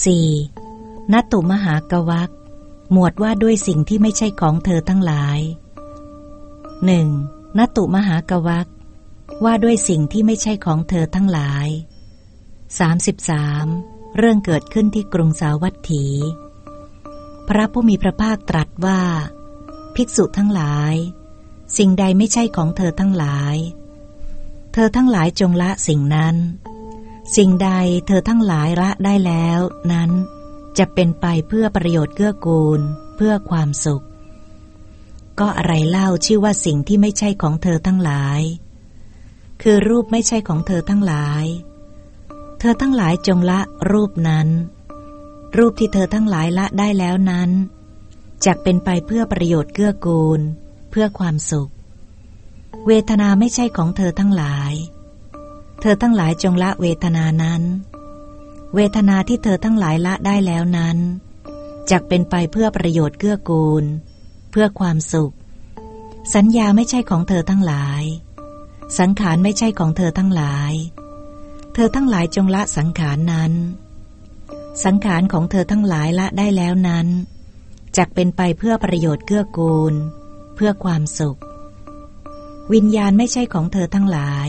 4. นัตตุมหากวักหมวดว่าด้วยสิ่งที่ไม่ใช่ของเธอทั้งหลาย 1. นัตตุมหากวักว่าด้วยสิ่งที่ไม่ใช่ของเธอทั้งหลาย 33. เรื่องเกิดขึ้นที่กรุงสาวัตถี พระผู้มีพระภาคตรัสว่า ภิกษุทั้งหลาย สิ่งใดไม่ใช่ของเธอทั้งหลาย เธอทั้งหลายจงละสิ่งนั้น สิ่งใดเธอทั้งหลายละได้แล้ว นั้นจะเป็นไปเพื่อประโยชน์เกื้อกูล เพื่อความสุข ก็อะไรเล่าชื่อว่าสิ่งที่ไม่ใช่ของเธอทั้งหลาย คือรูปไม่ใช่ของเธอทั้งหลาย เธอทั้งหลายจงละรูปนั้น รูปที่เธอทั้งหลายละได้แล้วนั้นจะเป็นไปเพื่อประโยชน์เกื้อกูล เพื่อความสุข เวทนาไม่ใช่ของเธอทั้งหลาย เธอทั้งหลายจงละเวทนานั้น เวทนาที่เธอทั้งหลายละได้แล้วนั้นจะเป็นไปเพื่อประโยชน์เกื้อกูล เพื่อความสุข สัญญาไม่ใช่ของเธอทั้งหลาย สังขารไม่ใช่ของเธอทั้งหลาย เธอทั้งหลายจงละสังขารนั้น สังขารของเธอทั้งหลายละได้แล้วนั้นจักเป็นไปเพื่อประโยชน์เกื้อกูล เพื่อความสุข วิญญาณไม่ใช่ของเธอทั้งหลาย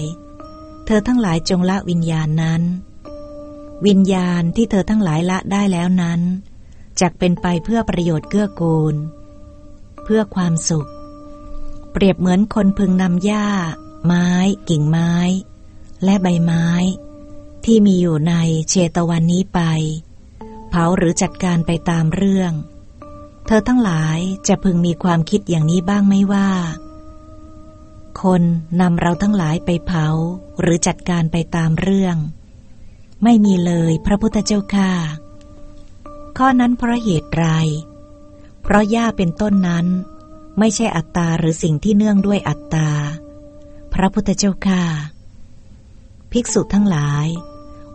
ธอทั้งหลายจงละวิญญาณนั้น วิญญาณที่เธอทั้งหลายละได้แล้วนั้นจักเป็นไปเพื่อประโยชน์เกื้อกูล เพื่อความสุข เปรียบเหมือนคนพึงนำหญ้า ไม้ กิ่งไม้ และใบไม้ ที่มีอยู่ในเชตวันนี้ไป เผาหรือจัดการไปตามเรื่อง เธอทั้งหลายจะพึงมีความคิดอย่างนี้บ้างไหมว่า คนนำเราทั้งหลายไปเผา หรือจัดการไปตามเรื่อง ไม่มีเลยพระพุทธเจ้าค่าข้อนั้นเพราะเหตุไร เพราะหญ้าเป็นต้นนั้น ไม่ใช่อัตตาหรือสิ่งที่เนื่องด้วยอัตตา พระพุทธเจ้าค่าภิกษุทั้งหลาย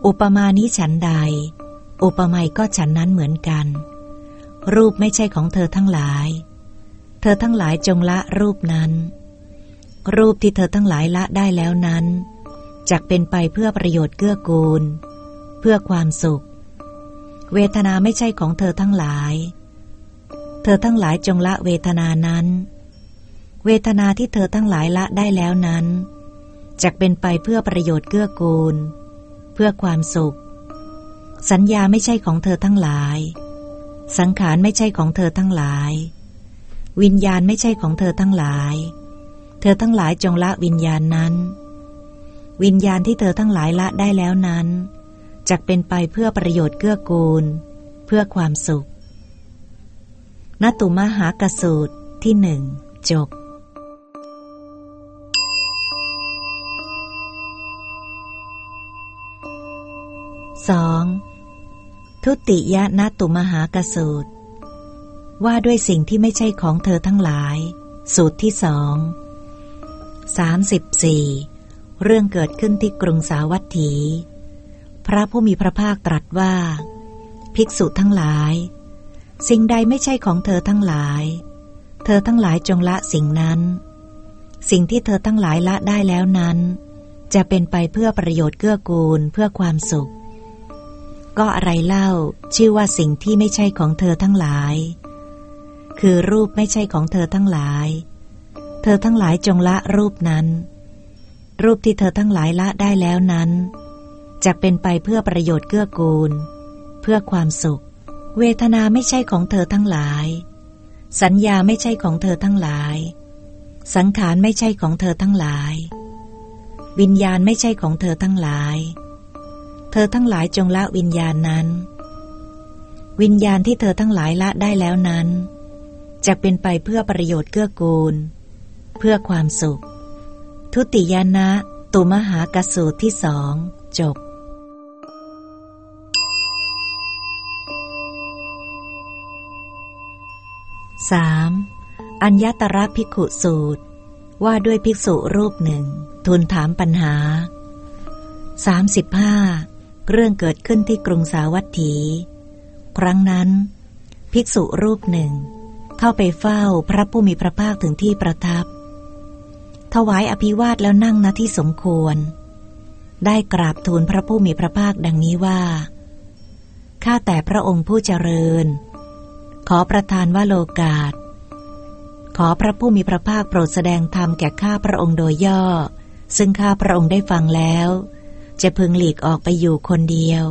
อุปมานี้ฉันใด อุปไมยก็ฉันนั้นเหมือนกัน รูปไม่ใช่ของเธอทั้งหลาย เธอทั้งหลายจงละรูปนั้น รูปที่เธอทั้งหลายละได้แล้วนั้นจักเป็นไปเพื่อประโยชน์เกื้อกูล เพื่อความสุข เวทนาไม่ใช่ของเธอทั้งหลาย เธอทั้งหลายจงละเวทนานั้น เวทนาที่เธอทั้งหลายละได้แล้วนั้นจักเป็นไปเพื่อประโยชน์เกื้อกูล เพื่อความสุข สัญญาไม่ใช่ของเธอทั้งหลาย สังขารไม่ใช่ของเธอทั้งหลาย วิญญาณไม่ใช่ของเธอทั้งหลาย เธอทั้งหลายจงละวิญญาณนั้น วิญญาณที่เธอทั้งหลายละได้แล้วนั้นจะเป็นไปเพื่อประโยชน์เกื้อกูล เพื่อความสุขนตุมหากสูตรที่หนึ่งจบ 2. ทุติยนาตุมหากสูตร ว่าด้วยสิ่งที่ไม่ใช่ของเธอทั้งหลาย สูตรที่สอง สามสิบสี่เรื่องเกิดขึ้นที่กรุงสาวัตถี พระผู้มีพระภาคตรัสว่า ภิกษุทั้งหลาย สิ่งใดไม่ใช่ของเธอทั้งหลาย เธอทั้งหลายจงละสิ่งนั้น สิ่งที่เธอทั้งหลายละได้แล้วนั้น จะเป็นไปเพื่อประโยชน์เกื้อกูลเพื่อความสุข ก็อะไรเล่าชื่อว่าสิ่งที่ไม่ใช่ของเธอทั้งหลาย คือรูปไม่ใช่ของเธอทั้งหลาย เธอทั้งหลายจงละรูปนั้น รูปที่เธอทั้งหลายละได้แล้วนั้นจะเป็นไปเพื่อประโยชน์เกื้อกูล เพื่อความสุข เวทนาไม่ใช่ของเธอทั้งหลาย สัญญาไม่ใช่ของเธอทั้งหลาย สังขารไม่ใช่ของเธอทั้งหลาย วิญญาณไม่ใช่ของเธอทั้งหลาย เธอทั้งหลายจงละวิญญาณนั้น วิญญาณที่เธอทั้งหลายละได้แล้วนั้นจะเป็นไปเพื่อประโยชน์เกื้อกูล เพื่อความสุข ทุติยานะ ตุมหากสูตรที่สองจบสามอัญญตระภิกขุสูตร ว่าด้วยภิกษุรูปหนึ่ง ทูลถามปัญหาสามสิบห้าเรื่องเกิดขึ้นที่กรุงสาวัตถี ครั้งนั้น ภิกษุรูปหนึ่ง เข้าไปเฝ้าพระผู้มีพระภาคถึงที่ประทับ ถวายอภิวาทแล้วนั่งณที่สมควร ได้กราบทูลพระผู้มีพระภาคดังนี้ว่าข้าแต่พระองค์ผู้เจริญ ขอประทานว่าโลกาศ ขอพระผู้มีพระภาคโปรดแสดงธรรมแก่ข้าพระองค์โดยย่อ ซึ่งข้าพระองค์ได้ฟังแล้ว จะพึงหลีกออกไปอยู่คนเดียว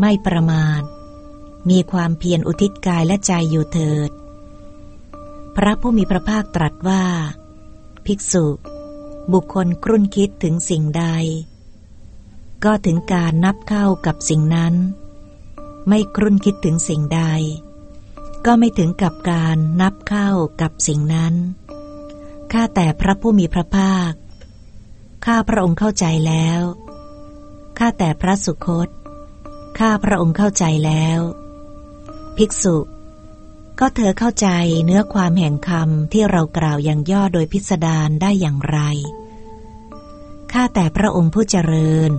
ไม่ประมาทมีความเพียรอุทิศกายและใจอยู่เถิด พระผู้มีพระภาคตรัสว่า ภิกษุ บุคคลครุ่นคิดถึงสิ่งใด ก็ถึงการนับเข้ากับสิ่งนั้น ไม่ครุ่นคิดถึงสิ่งใด ก็ไม่ถึงกับการนับเข้ากับสิ่งนั้น ข้าแต่พระผู้มีพระภาค ข้าพระองค์เข้าใจแล้ว ข้าแต่พระสุคต ข้าพระองค์เข้าใจแล้ว ภิกษุ ก็เธอเข้าใจเนื้อความแห่งคำที่เรากล่าวอย่างย่อโดยพิสดารได้อย่างไร ข้าแต่พระองค์ผู้เจริญ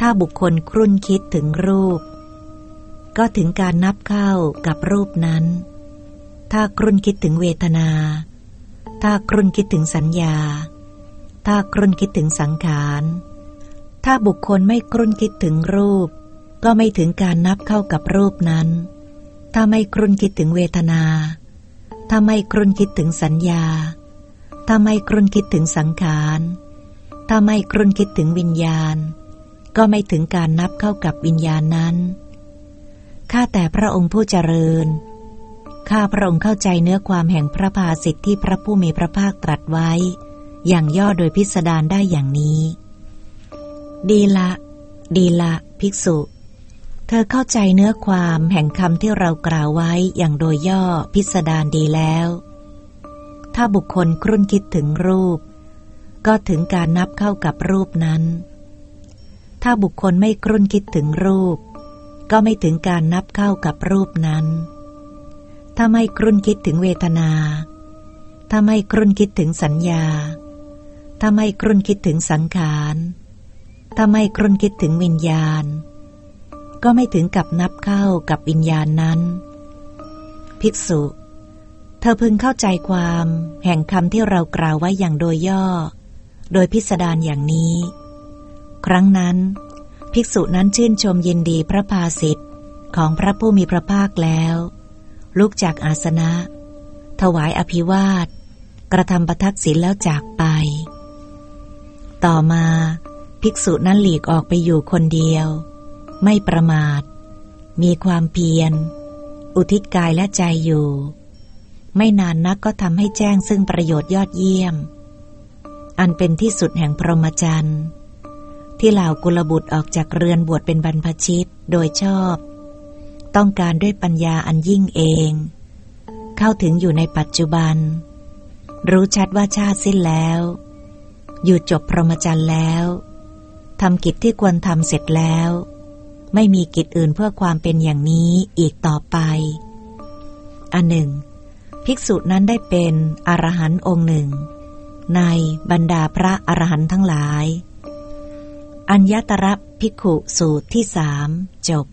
ถ้าบุคคลครุ่นคิดถึงรูป ก็ถึงการนับเข้ากับรูปนั้น ถ้าครุ่นคิดถึงเวทนา ถ้าครุ่นคิดถึงสัญญา ถ้าครุ่นคิดถึงสังขาร ถ้าบุคคลไม่ครุ่นคิดถึงรูป ก็ไม่ถึงการนับเข้ากับรูปนั้น ถ้าไม่ครุ่นคิดถึงเวทนา ถ้าไม่ครุ่นคิดถึงสัญญา ถ้าไม่ครุ่นคิดถึงสังขาร ถ้าไม่ครุ่นคิดถึงวิญญาณ ก็ไม่ถึงการนับเข้ากับวิญญาณนั้น ข้าแต่พระองค์ผู้เจริญ ข้าพระองค์เข้าใจเนื้อความแห่งพระภาสิทธิที่พระผู้มีพระภาคตรัสไว้ อย่างย่อโดยพิสดารได้อย่างนี้ ดีละ ดีละ ภิกษุ เธอเข้าใจเนื้อความแห่งคำที่เรากล่าวไว้อย่างโดยย่อพิสดารดีแล้ว ถ้าบุคคลครุ่นคิดถึงรูป ก็ถึงการนับเข้ากับรูปนั้น ถ้าบุคคลไม่ครุ่นคิดถึงรูป ก็ไม่ถึงการนับเข้ากับรูปนั้น ถ้าไม่ครุ่นคิดถึงเวทนา ถ้าไม่ครุ่นคิดถึงสัญญา ถ้าไม่ครุ่นคิดถึงสังขาร ถ้าไม่ครุ่นคิดถึงวิญญาณ ก็ไม่ถึงกับนับเข้ากับวิญญาณนั้น ภิกษุ เธอพึงเข้าใจความแห่งคำที่เรากล่าวไว้อย่างโดยย่อ โดยพิสดารอย่างนี้ ครั้งนั้น ภิกษุนั้นชื่นชมยินดีพระภาสิทธิ์ของพระผู้มีพระภาคแล้ว ลุกจากอาสนะ ถวายอภิวาท กระทำประทักษิณแล้วจากไป ต่อมา ภิกษุนั้นหลีกออกไปอยู่คนเดียว ไม่ประมาท มีความเพียร อุทิศกายและใจอยู่ ไม่นานนักก็ทำให้แจ้งซึ่งประโยชน์ยอดเยี่ยม อันเป็นที่สุดแห่งพรหมจรรย์ที่เหล่ากุลบุตรออกจากเรือนบวชเป็นบรรพชิตโดยชอบ ต้องการด้วยปัญญาอันยิ่งเอง เข้าถึงอยู่ในปัจจุบัน รู้ชัดว่าชาติสิ้นแล้ว อยู่จบพรหมจรรย์แล้วทำกิจที่ควรทำเสร็จแล้ว ไม่มีกิจอื่นเพื่อความเป็นอย่างนี้อีกต่อไป อันหนึ่ง ภิกษุนั้นได้เป็นอรหันต์องค์หนึ่ง ในบรรดาพระอรหันต์ทั้งหลาย อัญญตระภิกขุสูตรที่สามจบ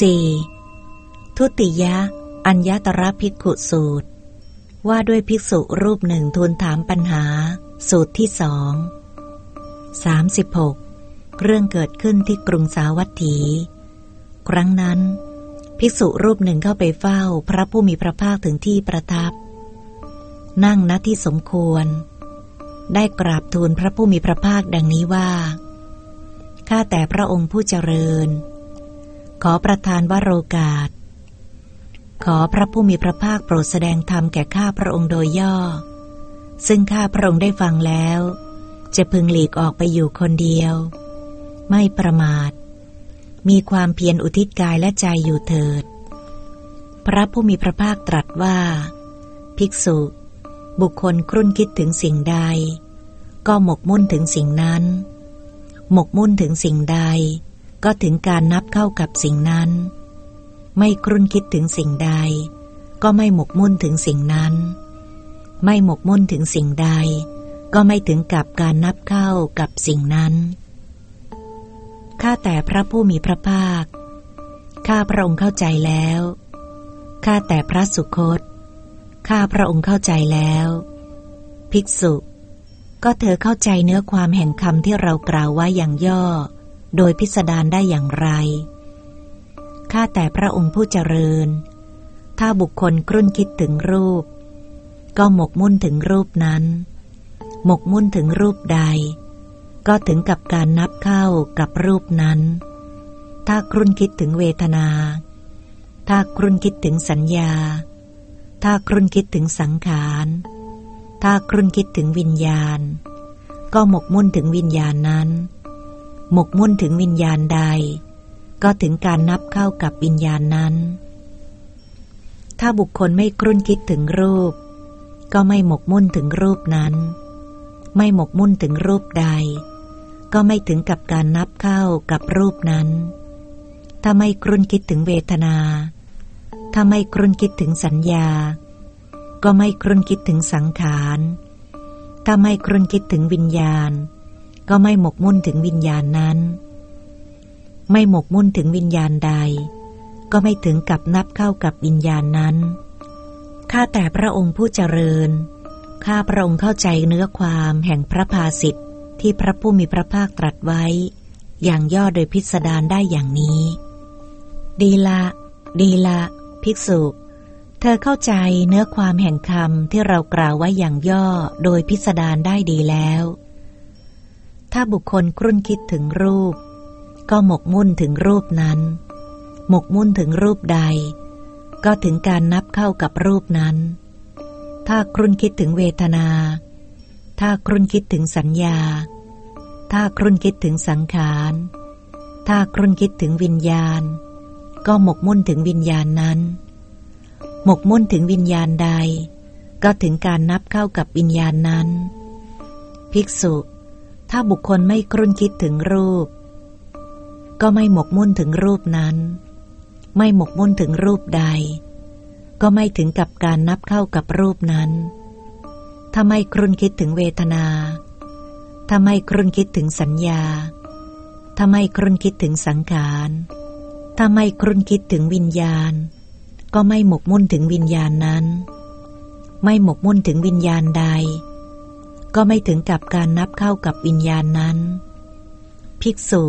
สี่ทุติยะ อัญญตระภิกขุสูตร ว่าด้วยภิกษุรูปหนึ่งทูลถามปัญหา สูตรที่สองสามสิบหกเรื่องเกิดขึ้นที่กรุงสาวัตถี ครั้งนั้น ภิกษุรูปหนึ่งเข้าไปเฝ้าพระผู้มีพระภาคถึงที่ประทับ นั่งณที่สมควร ได้กราบทูลพระผู้มีพระภาคดังนี้ว่าข้าแต่พระองค์ผู้เจริญ ขอประทานวโรกาส ขอพระผู้มีพระภาคโปรดแสดงธรรมแก่ข้าพระองค์โดยย่อ ซึ่งข้าพระองค์ได้ฟังแล้ว จะพึงหลีกออกไปอยู่คนเดียว ไม่ประมาท มีความเพียรอุทิศกายและใจอยู่เถิด พระผู้มีพระภาคตรัสว่า ภิกษุ บุคคลครุ่นคิดถึงสิ่งใด ก็หมกมุ่นถึงสิ่งนั้น หมกมุ่นถึงสิ่งใด ก็ถึงการนับเข้ากับสิ่งนั้น ไม่ครุ่นคิดถึงสิ่งใด ก็ไม่หมกมุ่นถึงสิ่งนั้น ไม่หมกมุ่นถึงสิ่งใด ก็ไม่ถึงกับการนับเข้ากับสิ่งนั้น ข้าแต่พระผู้มีพระภาค ข้าพระองค์เข้าใจแล้ว ข้าแต่พระสุคต ข้าพระองค์เข้าใจแล้ว ภิกษุ ก็เธอเข้าใจเนื้อความแห่งคำที่เรากล่าวไว้อย่างย่อ โดยพิสดารได้อย่างไร ข้าแต่พระองค์ผู้เจริญ ถ้าบุคคลครุ่นคิดถึงรูป ก็หมกมุ่นถึงรูปนั้น หมกมุ่นถึงรูปใด ก็ถึงกับการนับเข้ากับรูปนั้น ถ้าครุ่นคิดถึงเวทนา ถ้าครุ่นคิดถึงสัญญา ถ้าครุ่นคิดถึงสังขาร ถ้าครุ่นคิดถึงวิญญาณ ก็หมกมุ่นถึงวิญญาณนั้น หมกมุ่นถึงวิญญาณใด ก็ถึงการนับเข้ากับวิญญาณนั้น ถ้าบุคคลไม่ครุ่นคิดถึงรูป ก็ไม่หมกมุ่นถึงรูปนั้น ไม่หมกมุ่นถึงรูปใด ก็ไม่ถึงกับการนับเข้ากับรูปนั้น ถ้าไม่ครุ่นคิดถึงเวทนา ถ้าไม่ครุ่นคิดถึงสัญญา ก็ไม่ครุ่นคิดถึงสังขาร ถ้าไม่ครุ่นคิดถึงวิญญาณ ก็ไม่หมกมุ่นถึงวิญญาณนั้น ไม่หมกมุ่นถึงวิญญาณใด ก็ไม่ถึงกับนับเข้ากับวิญญาณนั้น ข้าแต่พระองค์ผู้เจริญ ข้าพระองค์เข้าใจเนื้อความแห่งพระภาสิทธิ์ที่พระผู้มีพระภาคตรัสไว้ อย่างย่อโดยพิสดารได้อย่างนี้ ดีละ ดีละ ภิกษุ เธอเข้าใจเนื้อความแห่งคำที่เรากล่าวไว้อย่างย่อโดยพิสดารได้ดีแล้ว ถ้าบุคคลครุ่นคิดถึงรูป ก็หมกมุ่นถึงรูปนั้น หมกมุ่นถึงรูปใด ก็ถึงการนับเข้ากับรูปนั้น ถ้าครุ่นคิดถึงเวทนา ถ้าครุ่นคิดถึงสัญญา ถ้าครุ่นคิดถึงสังขาร ถ้าครุ่นคิดถึงวิญญาณ ก็หมกมุ่นถึงวิญญาณนั้น หมกมุ่นถึงวิญญาณใด ก็ถึงการนับเข้ากับวิญญาณนั้น ภิกษุ ถ้าบุคคลไม่ครุ่นคิดถึงรูป ก็ไม่หมกมุ่นถึงรูปนั้น ไม่หมกมุ่นถึงรูปใด ก็ไม่ถึงกับการนับเข้ากับรูปนั้น ถ้าไม่ครุ่นคิดถึงเวทนา ถ้าไม่ครุ่นคิดถึงสัญญา ถ้าไม่ครุ่นคิดถึงสังขาร ถ้าไม่ครุ่นคิดถึงวิญญาณ ก็ไม่หมกมุ่นถึงวิญญาณนั้น ไม่หมกมุ่นถึงวิญญาณใด ก็ไม่ถึงกับการนับเข้ากับวิญญาณนั้น ภิกษุ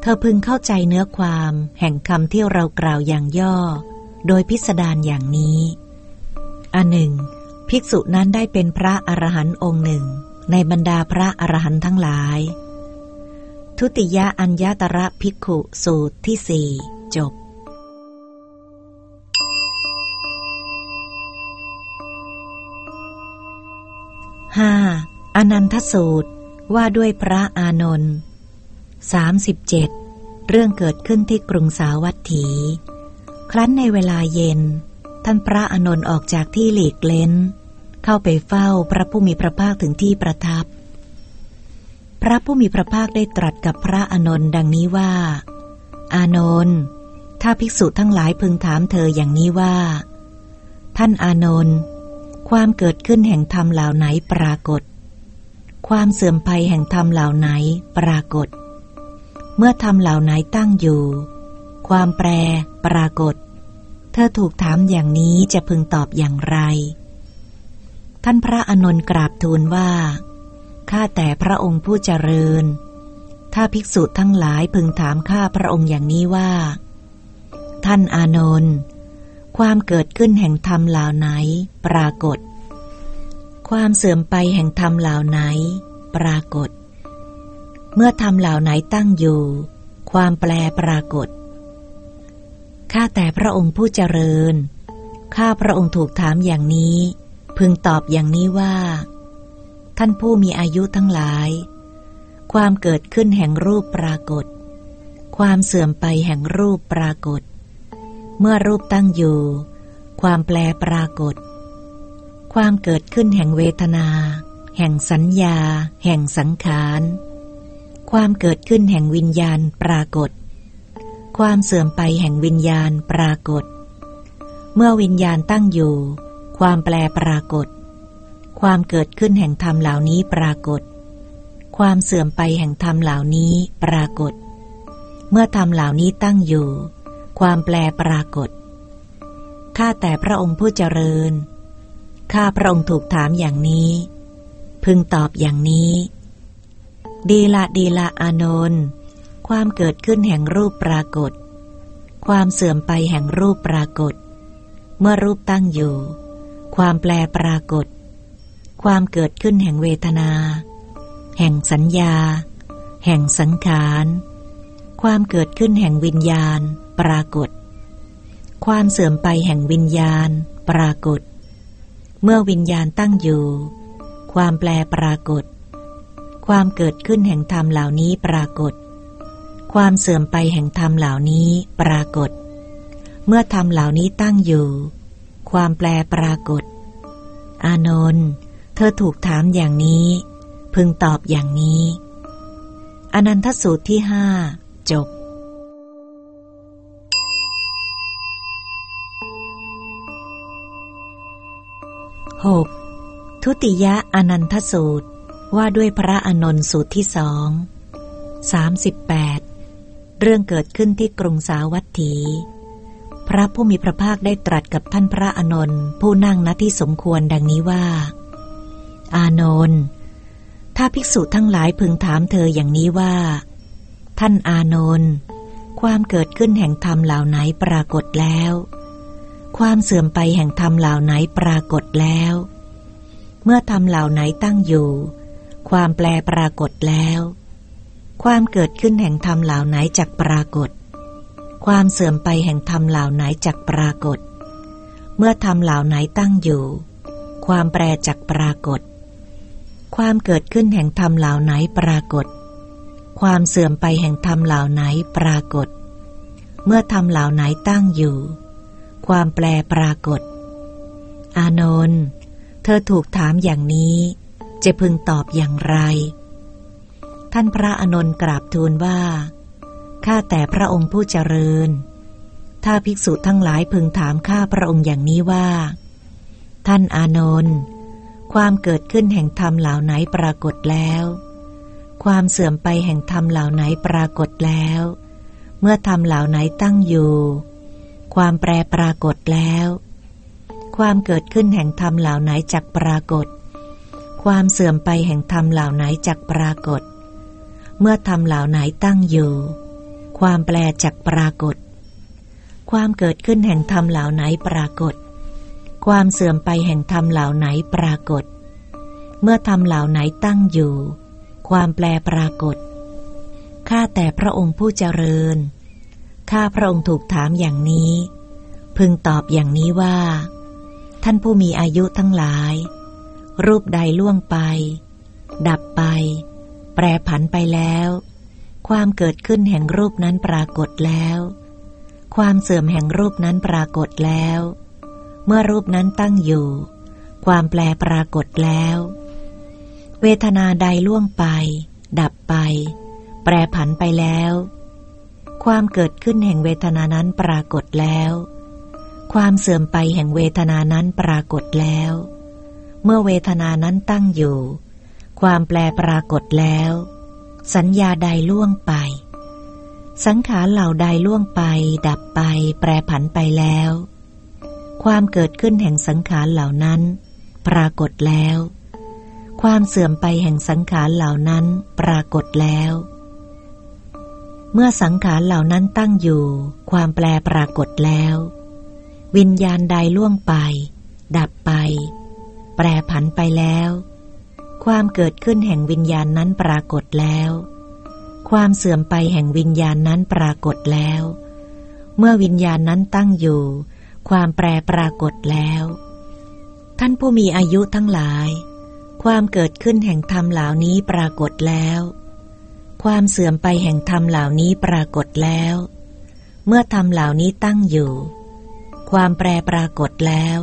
เธอพึงเข้าใจเนื้อความแห่งคำที่เรากล่าวอย่างย่อ โดยพิสดารอย่างนี้อันหนึ่ง ภิกษุนั้นได้เป็นพระอรหันต์องค์หนึ่ง ในบรรดาพระอรหันต์ทั้งหลาย ทุติยอัญญตระภิกขุสูตรที่สี่จบห้าอนันทสูตรว่าด้วยพระอานนท์ สามสิบเจ็ดเรื่องเกิดขึ้นที่กรุงสาวัตถี ครั้นในเวลาเย็น ท่านพระอนนท์ออกจากที่หลีกเล้น เข้าไปเฝ้าพระผู้มีพระภาคถึงที่ประทับ พระผู้มีพระภาคได้ตรัสกับพระอนนท์ดังนี้ว่า อานนท์ถ้าภิกษุทั้งหลายพึงถามเธออย่างนี้ว่า ท่านอานนท์ความเกิดขึ้นแห่งธรรมเหล่าไหนปรากฏ ความเสื่อมไปแห่งธรรมเหล่าไหนปรากฏ เมื่อธรรมเหล่าไหนตั้งอยู่ ความแปรปรากฏ เธอถูกถามอย่างนี้จะพึงตอบอย่างไร ท่านพระอนนท์กราบทูลว่า ข้าแต่พระองค์ผู้เจริญ ถ้าภิกษุทั้งหลายพึงถามข้าพระองค์อย่างนี้ว่า ท่านอานนท์ความเกิดขึ้นแห่งธรรมเหล่าไหน ปรากฏ ความเสื่อมไปแห่งธรรมเหล่าไหน ปรากฏ เมื่อธรรมเหล่าไหนตั้งอยู่ ความแปลปรากฏ ข้าแต่พระองค์ผู้เจริญ ข้าพระองค์ถูกถามอย่างนี้ พึงตอบอย่างนี้ว่า ท่านผู้มีอายุทั้งหลาย ความเกิดขึ้นแห่งรูปปรากฏ ความเสื่อมไปแห่งรูปปรากฏ เมื่อรูปตั้งอยู่ ความแปลปรากฏ ความเกิดขึ้นแห่งเวทนา แห่งสัญญา แห่งสังขาร ความเกิดขึ้นแห่งวิญญาณปรากฏ ความเสื่อมไปแห่งวิญญาณปรากฏ เมื่อวิญญาณตั้งอยู่ ความแปลปรากฏ ความเกิดขึ้นแห่งธรรมเหล่านี้ปรากฏ ความเสื่อมไปแห่งธรรมเหล่านี้ปรากฏ เมื่อธรรมเหล่านี้ตั้งอยู่ ความแปลปรากฏ ข้าแต่พระองค์ผู้เจริญ ข้าพระองค์ถูกถามอย่างนี้ พึงตอบอย่างนี้ ดีละดีละอานนท์ความเกิดขึ้นแห่งรูปปรากฏ ความเสื่อมไปแห่งรูปปรากฏ เมื่อรูปตั้งอยู่ ความแปลปรากฏ ความเกิดขึ้นแห่งเวทนา แห่งสัญญา แห่งสังขาร ความเกิดขึ้นแห่งวิญญาณ ปรากฏ ความเสื่อมไปแห่งวิญญาณ ปรากฏ เมื่อวิญญาณตั้งอยู่ ความแปลปรากฏ ความเกิดขึ้นแห่งธรรมเหล่านี้ปรากฏ ความเสื่อมไปแห่งธรรมเหล่านี้ปรากฏ เมื่อธรรมเหล่านี้ตั้งอยู่ ความแปลปรากฏ อานนท์เธอถูกถามอย่างนี้ พึงตอบอย่างนี้ อนันทสูตรที่ห้าจบหกทุติยะอนันทสูตร ว่าด้วยพระอนนท์สูตรที่สองสามสิบแปดเรื่องเกิดขึ้นที่กรุงสาวัตถี พระผู้มีพระภาคได้ตรัสกับท่านพระอนนท์ผู้นั่งณที่สมควรดังนี้ว่า อานนท์ถ้าภิกษุทั้งหลายพึงถามเธออย่างนี้ว่า ท่านอานนท์ความเกิดขึ้นแห่งธรรมเหล่าไหนปรากฏแล้ว ความเสื่อมไปแห่งธรรมเหล่าไหนปรากฏแล้ว เมื่อธรรมเหล่าไหนตั้งอยู่ ความแปลปรากฏแล้ว ความเกิดขึ้นแห่งธรรมเหล่าไหนจักปรากฏ ความเสื่อมไปแห่งธรรมเหล่าไหนจักปรากฏ เมื่อธรรมเหล่าไหนตั้งอยู่ ความแปรจักปรากฏ ความเกิดขึ้นแห่งธรรมเหล่าไหนปรากฏ ความเสื่อมไปแห่งธรรมเหล่าไหนปรากฏ เมื่อธรรมเหล่าไหนตั้งอยู่ ความแปรปรากฏ อานนท์เธอถูกถามอย่างนี้ จะพึงตอบอย่างไร ท่านพระอนนท์กราบทูลว่า ข้าแต่พระองค์ผู้เจริญ ถ้าภิกษุทั้งหลายพึงถามข้าพระองค์อย่างนี้ว่า ท่านอานนท์ ความเกิดขึ้นแห่งธรรมเหล่าไหนปรากฏแล้ว ความเสื่อมไปแห่งธรรมเหล่าไหนปรากฏแล้ว เมื่อธรรมเหล่าไหนตั้งอยู่ ความแปรปรากฏแล้ว ความเกิดขึ้นแห่งธรรมเหล่าไหนจักปรากฏ ความเสื่อมไปแห่งธรรมเหล่าไหนจักปรากฏ เมื่อทำเหล่าไหนตั้งอยู่ ความแปลจักปรากฏ ความเกิดขึ้นแห่งธรรมเหล่าไหนปรากฏ ความเสื่อมไปแห่งธรรมเหล่าไหนปรากฏ เมื่อธรรมเหล่าไหนตั้งอยู่ ความแปลปรากฏ ข้าแต่พระองค์ผู้เจริญ ข้าพระองค์ถูกถามอย่างนี้ พึงตอบอย่างนี้ว่า ท่านผู้มีอายุทั้งหลาย รูปใดล่วงไป ดับไป แปรผันไปแล้ว ความเกิดขึ้นแห่งรูปนั้นปรากฏแล้ว ความเสื่อมแห่งรูปนั้นปรากฏแล้ว เมื่อรูปนั้นตั้งอยู่ ความแปลปรากฏแล้ว เวทนาใดล่วงไป ดับไป แปรผันไปแล้ว ความเกิดขึ้นแห่งเวทนานั้นปรากฏแล้ว ความเสื่อมไปแห่งเวทนานั้นปรากฏแล้ว เมื่อเวทนานั้นตั้งอยู่ ความแปลปรากฏแล้ว สัญญาใดล่วงไป สังขารเหล่าใดล่วงไป ดับไป แปรผันไปแล้ว ความเกิดขึ้นแห่งสังขารเหล่านั้น ปรากฏแล้ว ความเสื่อมไปแห่งสังขารเหล่านั้นปรากฏแล้ว เมื่อสังขารเหล่านั้นตั้งอยู่ ความแปลปรากฏแล้ว วิญญาณใดล่วงไป ดับไป แปรผันไปแล้ว ความเกิดขึ้นแห่งวิญญาณนั้นปรากฏแล้ว ความเสื่อมไปแห่งวิญญาณนั้นปรากฏแล้ว เมื่อวิญญาณนั้นตั้งอยู่ ความแปรปรากฏแล้ว ท่านผู้มีอายุทั้งหลาย ความเกิดขึ้นแห่งธรรมเหล่านี้ปรากฏแล้ว ความเสื่อมไปแห่งธรรมเหล่านี้ปรากฏแล้ว เมื่อธรรมเหล่านี้ตั้งอยู่ ความแปรปรากฏแล้ว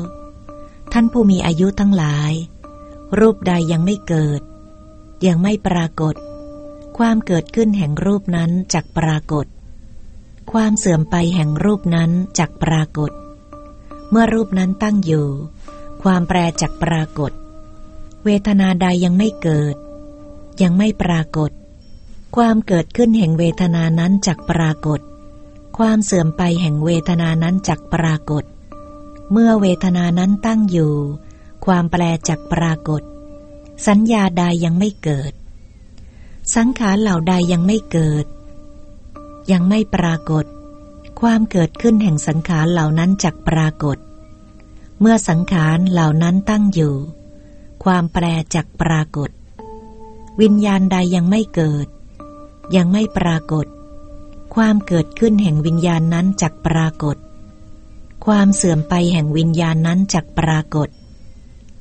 ท่านผู้มีอายุทั้งหลาย รูปใดยังไม่เกิด ยังไม่ปรากฏ ความเกิดขึ้นแห่งรูปนั้นจักปรากฏ ความเสื่อมไปแห่งรูปนั้นจักปรากฏ เมื่อรูปนั้นตั้งอยู่ ความแปรจักปรากฏ เวทนาใดยังไม่เกิด ยังไม่ปรากฏ ความเกิดขึ้นแห่งเวทนานั้นจักปรากฏ ความเสื่อมไปแห่งเวทนานั้นจักปรากฏ เมื่อเวทนานั้นตั้งอยู่ ความแปลจักปรากฏ สัญญาใดยังไม่เกิด สังขารเหล่าใดยังไม่เกิด ยังไม่ปรากฏ ความเกิดขึ้นแห่งสังขารเหล่านั้นจักปรากฏ เมื่อสังขารเหล่านั้นตั้งอยู่ ความแปรจักปรากฏ วิญญาณใดยังไม่เกิด ยังไม่ปรากฏ ความเกิดขึ้นแห่งวิญญาณนั้นจักปรากฏ ความเสื่อมไปแห่งวิญญาณนั้นจักปรากฏ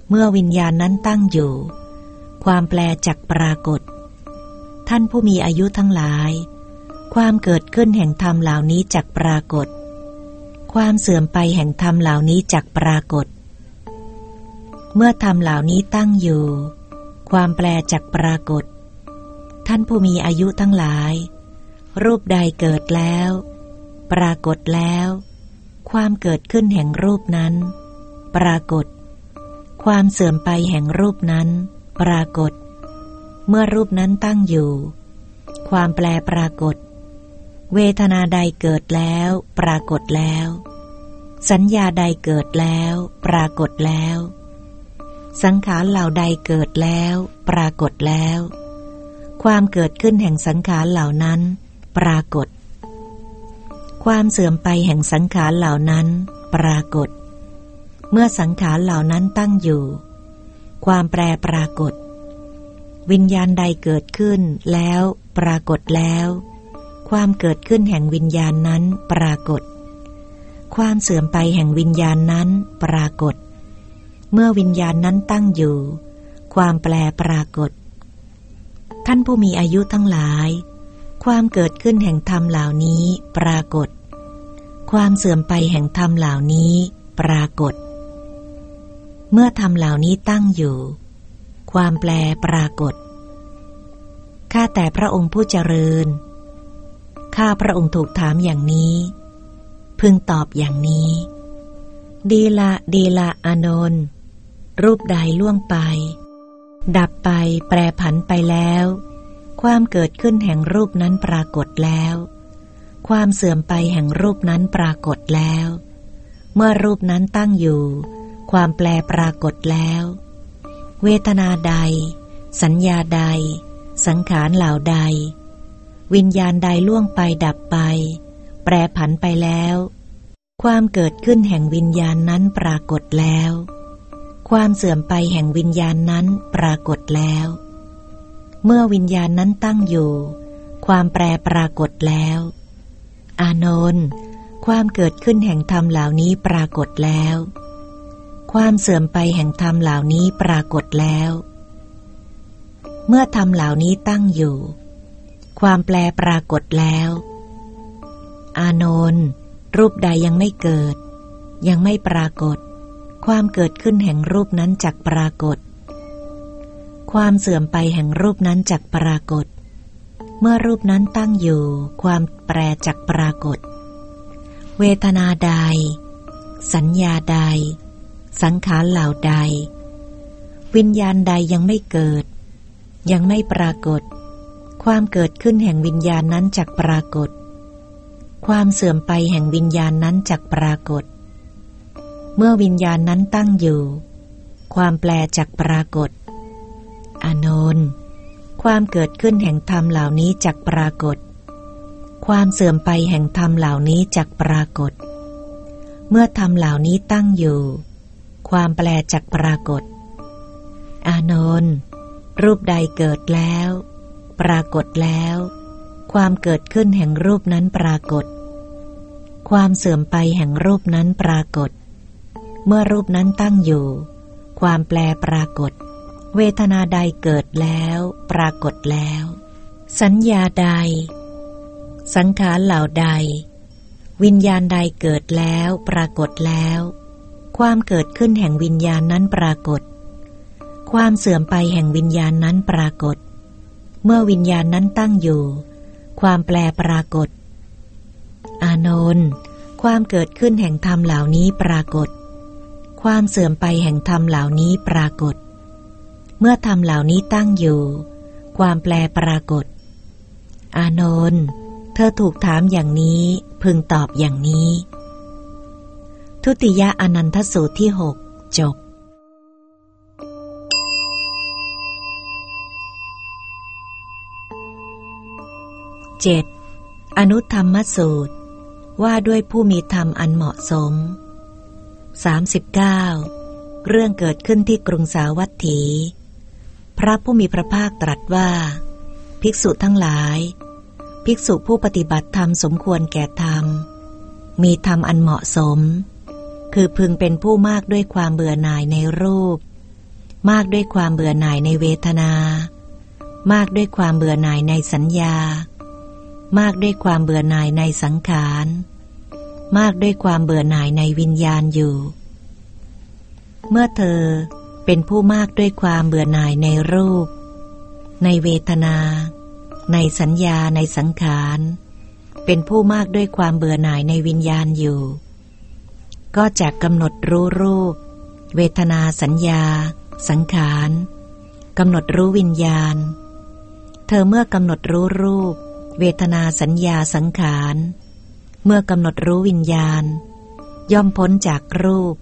เมื่อวิญญาณนั้นตั้งอยู่ ความแปลจักปรากฏ ท่านผู้มีอายุทั้งหลาย ความเกิดขึ้นแห่งธรรมเหล่านี้จักปรากฏ ความเสื่อมไปแห่งธรรมเหล่านี้จักปรากฏ เมื่อธรรมเหล่านี้ตั้งอยู่ ความแปลจักปรากฏ ท่านผู้มีอายุทั้งหลาย รูปใดเกิดแล้ว ปรากฏแล้ว ความเกิดขึ้นแห่งรูปนั้น ปรากฏ ความเสื่อมไปแห่งรูปนั้น ปรากฏ เมื่อรูปนั้นตั้งอยู่ ความแปลปรากฏ เวทนาใดเกิดแล้ว ปรากฏแล้ว สัญญาใดเกิดแล้ว ปรากฏแล้ว สังขารเหล่าใดเกิดแล้ว ปรากฏแล้ว ความเกิดขึ้นแห่งสังขารเหล่านั้น ปรากฏ ความเสื่อมไปแห่งสังขารเหล่านั้นปรากฏ เมื่อสังขารเหล่านั้นตั้งอยู่ ความแปรปรากฏ วิญญาณใดเกิดขึ้นแล้วปรากฏแล้ว ความเกิดขึ้นแห่งวิญญาณนั้นปรากฏ ความเสื่อมไปแห่งวิญญาณนั้นปรากฏ เมื่อวิญญาณนั้นตั้งอยู่ ความแปรปรากฏ ท่านผู้มีอายุทั้งหลาย ความเกิดขึ้นแห่งธรรมเหล่านี้ปรากฏ ความเสื่อมไปแห่งธรรมเหล่านี้ปรากฏ เมื่อธรรมเหล่านี้ตั้งอยู่ ความแปลปรากฏ ข้าแต่พระองค์ผู้เจริญ ข้าพระองค์ถูกถามอย่างนี้ พึงตอบอย่างนี้ ดีละดีละอานนท์รูปใดล่วงไป ดับไปแปรผันไปแล้ว ความเกิดขึ้นแห่งรูปนั้นปรากฏแล้ว ความเสื่อมไปแห่งรูปนั้นปรากฏแล้ว เมื่อรูปนั้นตั้งอยู่ ความแปลปรากฏแล้ว เวทนาใด สัญญาใด สังขารเหล่าใด วิญญาณใดล่วงไปดับไป แปรผันไปแล้ว ความเกิดขึ้นแห่งวิญญาณนั้นปรากฏแล้ว ความเสื่อมไปแห่งวิญญาณนั้นปรากฏแล้ว เมื่อวิญญาณนั้นตั้งอยู่ ความแปรปรากฏแล้ว อานนท์ความเกิดขึ้นแห่งธรรมเหล่านี้ปรากฏแล้ว ความเสื่อมไปแห่งธรรมเหล่านี้ปรากฏแล้ว เมื่อธรรมเหล่านี้ตั้งอยู่ ความแปลปรากฏแล้ว อานนท์รูปใดยังไม่เกิด ยังไม่ปรากฏ ความเกิดขึ้นแห่งรูปนั้นจักปรากฏ ความเสื่อมไปแห่งรูปนั้นจักปรากฏ เมื่อรูปนั้นตั้งอยู่ ความแปรจักปรากฏ เวทนาใด สัญญาใด สังขารเหล่าใด วิญญาณใดยังไม่เกิด ยังไม่ปรากฏ ความเกิดขึ้นแห่งวิญญาณนั้นจักปรากฏ ความเสื่อมไปแห่งวิญญาณนั้นจักปรากฏ เมื่อวิญญาณนั้นตั้งอยู่ ความแปลจักปรากฏ อานนท์ความเกิดขึ้นแห่งธรรมเหล่านี้จักปรากฏ ความเสื่อมไปแห่งธรรมเหล่านี้จักปรากฏ เมื่อธรรมเหล่านี้ตั้งอยู่ ความแปลจักปรากฏ อานนท์รูปใดเกิดแล้ว ปรากฏแล้ว ความเกิดขึ้นแห่งรูปนั้นปรากฏ ความเสื่อมไปแห่งรูปนั้นปรากฏ เมื่อรูปนั้นตั้งอยู่ ความแปลปรากฏ เวทนาใดเกิดแล้ว ปรากฏแล้ว สัญญาใด สังขารเหล่าใด วิญญาณใดเกิดแล้ว ปรากฏแล้ว ความเกิดขึ้นแห่งวิญญาณนั้นปรากฏ ความเสื่อมไปแห่งวิญญาณนั้นปรากฏ เมื่อวิญญาณนั้นตั้งอยู่ ความแปลปรากฏ อานนท์ความเกิดขึ้นแห่งธรรมเหล่านี้ปรากฏ ความเสื่อมไปแห่งธรรมเหล่านี้ปรากฏ เมื่อธรรมเหล่านี้ตั้งอยู่ ความแปลปรากฏ อานนท์เธอถูกถามอย่างนี้พึงตอบอย่างนี้ ทุติยอนันทสูตรที่หกจบเจ็ดอนุธรรมสูตร ว่าด้วยผู้มีธรรมอันเหมาะสม 39 เรื่องเกิดขึ้นที่กรุงสาวัตถี พระผู้มีพระภาคตรัสว่า ภิกษุทั้งหลาย ภิกษุผู้ปฏิบัติธรรมสมควรแก่ธรรม มีธรรมอันเหมาะสม คือพึงเป็นผู้มากด้วยความเบื่อหน่ายในรูป มากด้วยความเบื่อหน่ายในเวทนา มากด้วยความเบื่อหน่ายในสัญญา มากด้วยความเบื่อหน่ายในสังขาร มากด้วยความเบื่อหน่ายในวิญญาณอยู่ เมื่อเธอ เป็นผู้มากด้วยความเบื่อหน่ายในรูป ในเวทนา ในสัญญาในสังขาร เป็นผู้มากด้วยความเบื่อหน่ายในวิญญาณอยู่ ก็จะกำหนดรู้รูป เวทนาสัญญา สังขารกำหนดรู้วิญญาณ เธอเมื่อกำหนดรู้รูป เวทนาสัญญาสังขาร เมื่อกำหนดรู้วิญญาณ ย่อมพ้นจากรูป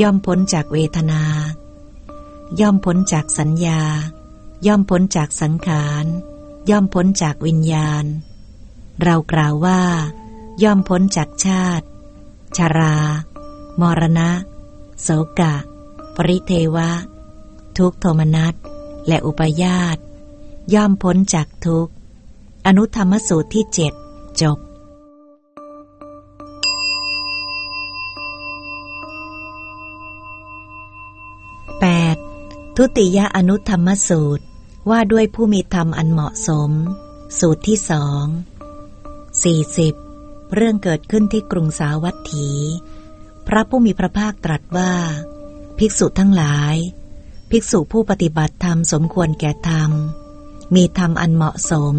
ย่อมพ้นจากเวทนา ย่อมพ้นจากสัญญา ย่อมพ้นจากสังขาร ย่อมพ้นจากวิญญาณ เรากล่าวว่า ย่อมพ้นจากชาติชารา มรณะ โสกะ ปริเทวะ ทุกโทมนัส และอุปยาตย่อมพ้นจากทุกอนุธรรมสูตรที่เจ็ดจบ ทุติยอนุธรรมสูตรว่าด้วยผู้มีธรรมอันเหมาะสม สูตรที่สอง 40. เรื่องเกิดขึ้นที่กรุงสาวัตถี พระผู้มีพระภาคตรัสว่า ภิกษุทั้งหลาย ภิกษุผู้ปฏิบัติธรรมสมควรแก่ธรรม มีธรรมอันเหมาะสม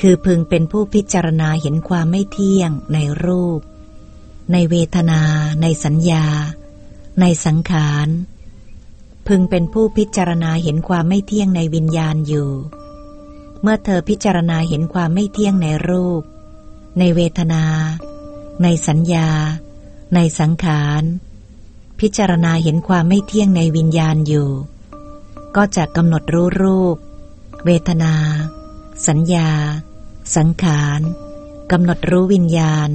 คือพึงเป็นผู้พิจารณาเห็นความไม่เที่ยงในรูป ในเวทนา ในสัญญา ในสังขาร พึงเป็นผู้พิจารณาเห็นความไม่เที่ยงในวิญญาณอยู่ เมื่อเธอพิจารณาเห็นความไม่เที่ยงในรูป ในเวทนา ในสัญญา ในสังขาร พิจารณาเห็นความไม่เที่ยงในวิญญาณอยู่ ก็จะกำหนดรู้รูป เวทนา สัญญา สังขารกำหนดรู้วิญญาณ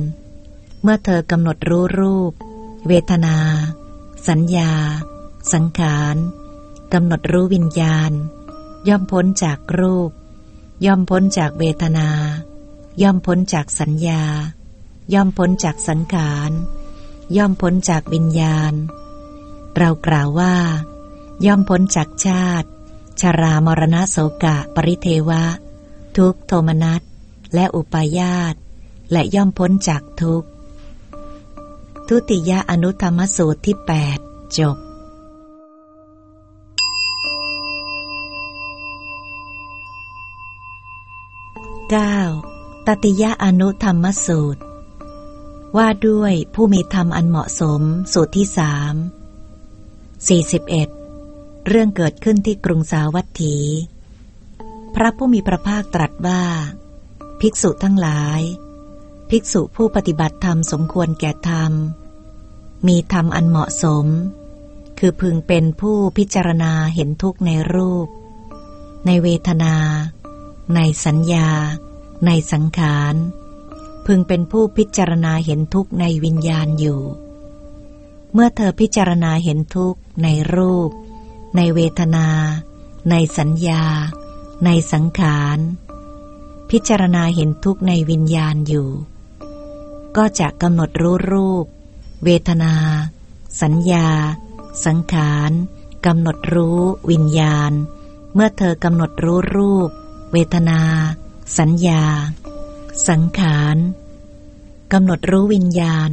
เมื่อเธอกำหนดรู้รูป เวทนา สัญญา สังขารกำหนดรู้วิญญาณ ย่อมพ้นจากรูป ย่อมพ้นจากเวทนา ย่อมพ้นจากสัญญา ย่อมพ้นจากสังขารย่อมพ้นจากวิญญาณ เรากล่าวว่า ย่อมพ้นจากชาติชารามรณะโสกะ ปริเทวะ ทุกโทมนัสและอุปาญาตและย่อมพ้นจากทุกทุติยอนุธรรมสูตรที่ 8 จบ 9. ตติยะอนุธรรมสูตร ว่าด้วยผู้มีธรรมอันเหมาะสมสูตรที่สาม41 เรื่องเกิดขึ้นที่กรุงสาวัตถี พระผู้มีพระภาคตรัสว่า ภิกษุทั้งหลาย ภิกษุผู้ปฏิบัติธรรมสมควรแก่ธรรม มีธรรมอันเหมาะสม คือพึงเป็นผู้พิจารณาเห็นทุกข์ในรูป ในเวทนา ในสัญญา ในสังขาร พึงเป็นผู้พิจารณาเห็นทุกข์ในวิญญาณอยู่ เมื่อเธอพิจารณาเห็นทุกข์ในรูป ในเวทนา ในสัญญา ในสังขาร พิจารณาเห็นทุกข์ในวิญญาณอยู่ ก็จะกำหนดรู้รูป เวทนา สัญญา สังขารกำหนดรู้วิญญาณ เมื่อเธอกำหนดรู้รูป เวทนา สัญญา สังขารกำหนดรู้วิญญาณ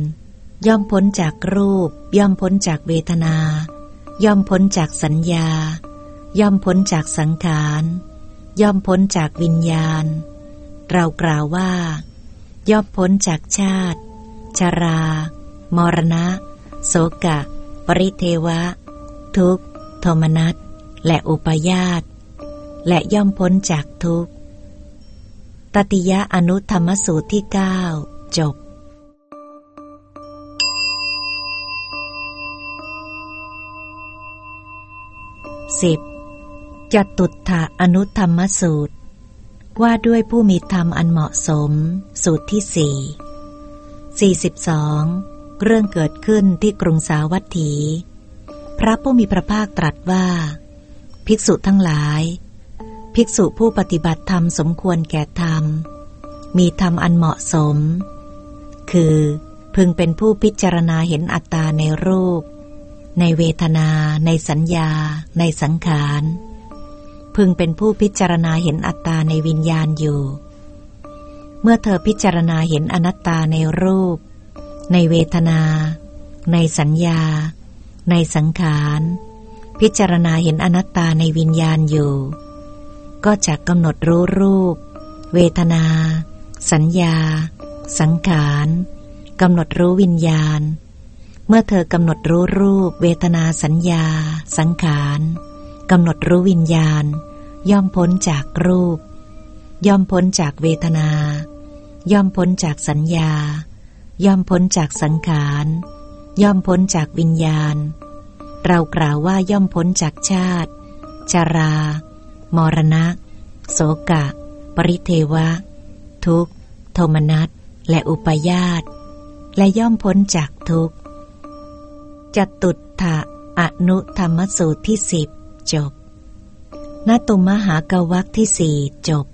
ย่อมพ้นจากรูป ย่อมพ้นจากเวทนา ย่อมพ้นจากสัญญา ย่อมพ้นจากสังขารย่อมพ้นจากวิญญาณ เรากล่าวว่า ย่อมพ้นจากชาติชารา มรณะ โสกะ ปริเทวะ ทุกขโทมนัสและอุปยาต และย่อมพ้นจากทุกข์ ตติยะอนุธรรมสูตรที่เก้าจบสิบจตุถะอนุธรรมสูตร ว่าด้วยผู้มีธรรมอันเหมาะสม สูตรที่สี่สี่สิบสองเรื่องเกิดขึ้นที่กรุงสาวัตถี พระผู้มีพระภาคตรัสว่า ภิกษุทั้งหลาย ภิกษุผู้ปฏิบัติธรรมสมควรแก่ธรรม มีธรรมอันเหมาะสม คือ พึงเป็นผู้พิจารณาเห็นอัตตาในรูป ในเวทนา ในสัญญา ในสังขาร พึงเป็นผู้พิจารณาเห็นอัตตาในวิญญาณอยู่ เมื่อเธอพิจารณาเห็นอนัตตาในรูป ในเวทนา ในสัญญา ในสังขาร พิจารณาเห็นอนัตตาในวิญญาณอยู่ ก็จะกำหนดรู้รูป เวทนา สัญญา สังขารกำหนดรู้วิญญาณ เมื่อเธอกำหนดรู้รูป เวทนาสัญญา สังขารกำหนดรู้วิญญาณ ย่อมพ้นจากรูป ย่อมพ้นจากเวทนา ย่อมพ้นจากสัญญา ย่อมพ้นจากสังขารย่อมพ้นจากวิญญาณ เรากล่าวว่าย่อมพ้นจากชาติ ชารา มรณะ โสกะ ปริเทวะ ทุกโทมนัส และอุปยาต และย่อมพ้นจากทุกจตุถะอนุธรรมสูตรที่สิบจบนาตุมหากวักที่สี่จบ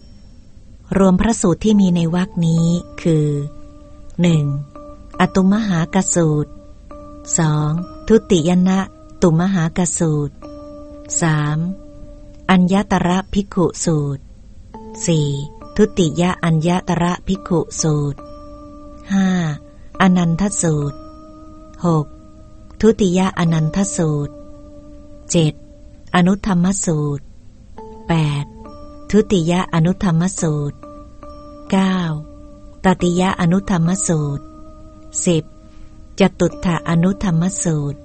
รวมพระสูตรที่มีในวักนี้คือ 1. อตุมหากสูตร 2. ทุติยนะตุมหากสูตร 3. อัญญตระภิกขุสูตร 4. ทุติยอัญญตระภิกขุสูตร 5. อนันทสูตร 6. ทุติยอนันทสูตร 7. อนุธรรมสูตร 8. ทุติยอนุธรรมสูตร 9. ตติยอนุธรรมสูตร 10. จตุถะอนุธรรมสูตร